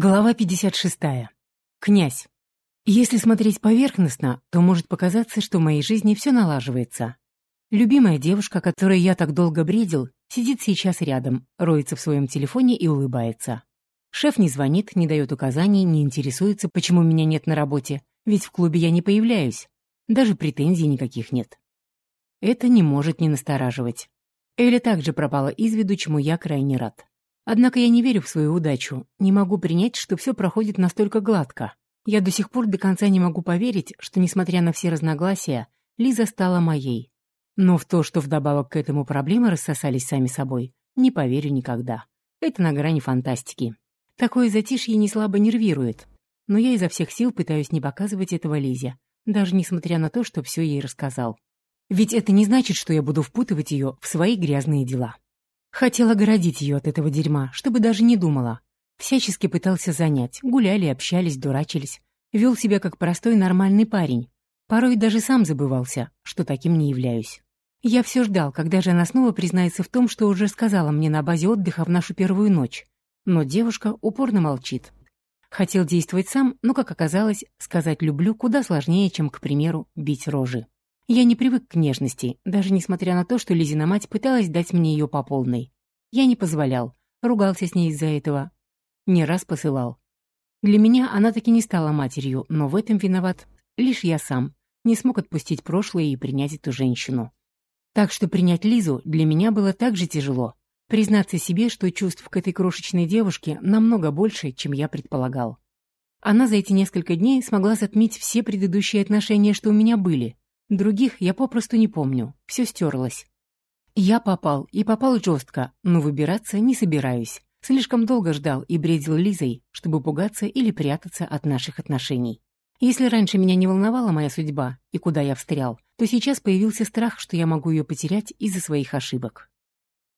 Глава 56. Князь. Если смотреть поверхностно, то может показаться, что в моей жизни все налаживается. Любимая девушка, которой я так долго бредил, сидит сейчас рядом, роется в своем телефоне и улыбается. Шеф не звонит, не дает указаний, не интересуется, почему меня нет на работе, ведь в клубе я не появляюсь. Даже претензий никаких нет. Это не может не настораживать. Эля также пропала из виду, чему я крайне рад. Однако я не верю в свою удачу, не могу принять, что все проходит настолько гладко. Я до сих пор до конца не могу поверить, что, несмотря на все разногласия, Лиза стала моей. Но в то, что вдобавок к этому проблемы рассосались сами собой, не поверю никогда. Это на грани фантастики. Такое затишье не слабо нервирует. Но я изо всех сил пытаюсь не показывать этого Лизе, даже несмотря на то, что все ей рассказал. Ведь это не значит, что я буду впутывать ее в свои грязные дела. Хотел огородить ее от этого дерьма, чтобы даже не думала. Всячески пытался занять, гуляли, общались, дурачились. Вел себя как простой нормальный парень. Порой даже сам забывался, что таким не являюсь. Я все ждал, когда же она снова признается в том, что уже сказала мне на базе отдыха в нашу первую ночь. Но девушка упорно молчит. Хотел действовать сам, но, как оказалось, сказать «люблю» куда сложнее, чем, к примеру, бить рожи. Я не привык к нежности, даже несмотря на то, что Лизина мать пыталась дать мне ее по полной. Я не позволял, ругался с ней из-за этого. Не раз посылал. Для меня она таки не стала матерью, но в этом виноват лишь я сам. Не смог отпустить прошлое и принять эту женщину. Так что принять Лизу для меня было так же тяжело. Признаться себе, что чувств к этой крошечной девушке намного больше, чем я предполагал. Она за эти несколько дней смогла затмить все предыдущие отношения, что у меня были, Других я попросту не помню, все стерлось. Я попал, и попал жестко, но выбираться не собираюсь. Слишком долго ждал и бредил Лизой, чтобы пугаться или прятаться от наших отношений. Если раньше меня не волновала моя судьба и куда я встрял, то сейчас появился страх, что я могу ее потерять из-за своих ошибок.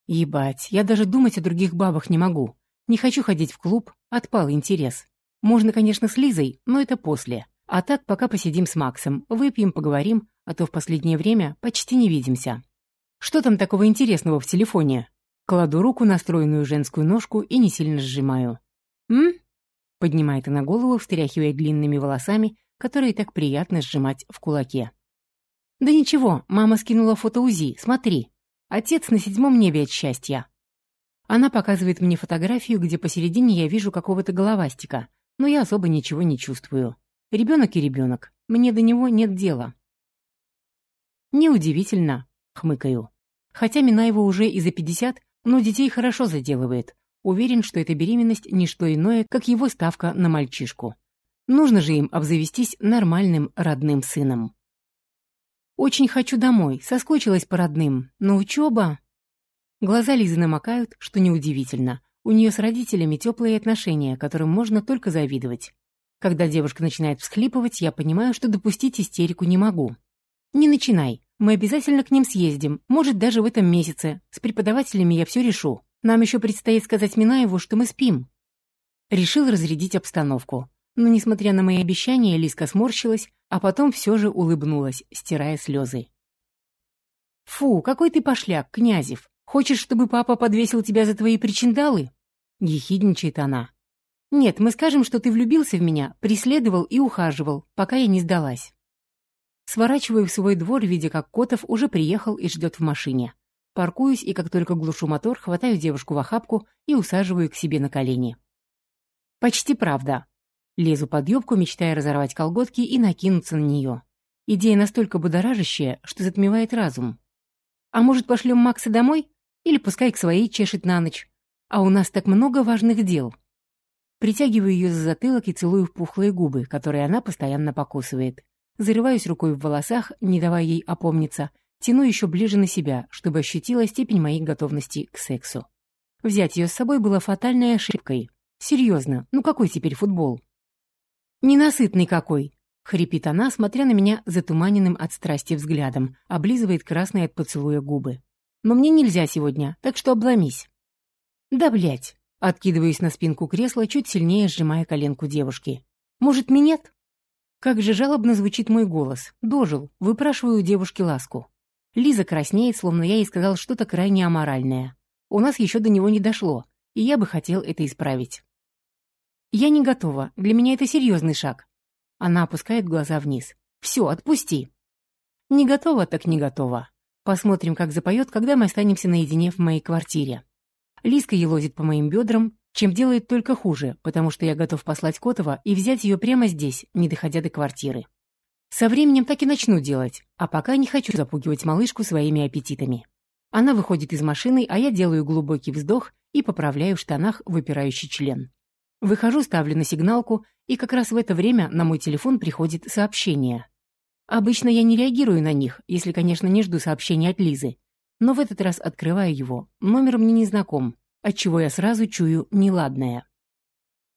Ебать, я даже думать о других бабах не могу. Не хочу ходить в клуб, отпал интерес. Можно, конечно, с Лизой, но это после. А так пока посидим с Максом, выпьем, поговорим, а то в последнее время почти не видимся. Что там такого интересного в телефоне? Кладу руку на стройную женскую ножку и не сильно сжимаю. «М?» — поднимает она голову, встряхивая длинными волосами, которые так приятно сжимать в кулаке. «Да ничего, мама скинула фото УЗИ, смотри. Отец на седьмом небе от счастья». Она показывает мне фотографию, где посередине я вижу какого-то головастика, но я особо ничего не чувствую. Ребенок и ребенок. Мне до него нет дела. Неудивительно, хмыкаю. Хотя Минаева уже и за пятьдесят, но детей хорошо заделывает. Уверен, что эта беременность не что иное, как его ставка на мальчишку. Нужно же им обзавестись нормальным родным сыном. Очень хочу домой, соскучилась по родным, но учеба... Глаза Лизы намокают, что неудивительно. У нее с родителями теплые отношения, которым можно только завидовать. Когда девушка начинает всхлипывать, я понимаю, что допустить истерику не могу. «Не начинай. Мы обязательно к ним съездим, может, даже в этом месяце. С преподавателями я все решу. Нам еще предстоит сказать Минаеву, что мы спим». Решил разрядить обстановку. Но, несмотря на мои обещания, Лиска сморщилась, а потом все же улыбнулась, стирая слезы. «Фу, какой ты пошляк, Князев! Хочешь, чтобы папа подвесил тебя за твои причиндалы?» Ехидничает она. Нет, мы скажем, что ты влюбился в меня, преследовал и ухаживал, пока я не сдалась. Сворачиваю в свой двор, видя, как Котов уже приехал и ждет в машине. Паркуюсь и, как только глушу мотор, хватаю девушку в охапку и усаживаю к себе на колени. Почти правда. Лезу под юбку, мечтая разорвать колготки и накинуться на нее. Идея настолько будоражащая, что затмевает разум. А может, пошлем Макса домой? Или пускай к своей чешет на ночь? А у нас так много важных дел. Притягиваю ее за затылок и целую в пухлые губы, которые она постоянно покусывает. Зарываюсь рукой в волосах, не давая ей опомниться, тяну еще ближе на себя, чтобы ощутила степень моей готовности к сексу. Взять ее с собой было фатальной ошибкой. Серьезно, ну какой теперь футбол? Ненасытный какой! Хрипит она, смотря на меня затуманенным от страсти взглядом, облизывает красные от поцелуя губы. Но мне нельзя сегодня, так что обломись. Да блять! Откидываюсь на спинку кресла, чуть сильнее сжимая коленку девушки. «Может, минет?» Как же жалобно звучит мой голос. Дожил, выпрашиваю у девушки ласку. Лиза краснеет, словно я ей сказал что-то крайне аморальное. У нас еще до него не дошло, и я бы хотел это исправить. Я не готова. Для меня это серьезный шаг. Она опускает глаза вниз. Все, отпусти. Не готова, так не готова. Посмотрим, как запоет, когда мы останемся наедине в моей квартире. Лиска елозит по моим бедрам, чем делает только хуже, потому что я готов послать Котова и взять ее прямо здесь, не доходя до квартиры. Со временем так и начну делать, а пока не хочу запугивать малышку своими аппетитами. Она выходит из машины, а я делаю глубокий вздох и поправляю в штанах выпирающий член. Выхожу, ставлю на сигналку, и как раз в это время на мой телефон приходит сообщение. Обычно я не реагирую на них, если, конечно, не жду сообщения от Лизы. Но в этот раз открываю его. Номер мне не знаком, отчего я сразу чую неладное.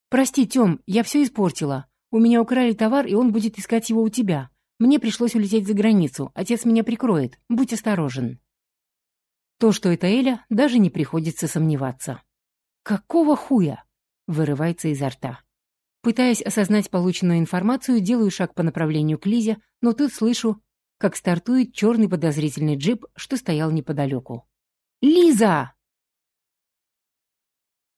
«Прости, Тём, я все испортила. У меня украли товар, и он будет искать его у тебя. Мне пришлось улететь за границу. Отец меня прикроет. Будь осторожен». То, что это Эля, даже не приходится сомневаться. «Какого хуя?» — вырывается изо рта. Пытаясь осознать полученную информацию, делаю шаг по направлению к Лизе, но тут слышу, как стартует черный подозрительный джип, что стоял неподалеку. «Лиза!»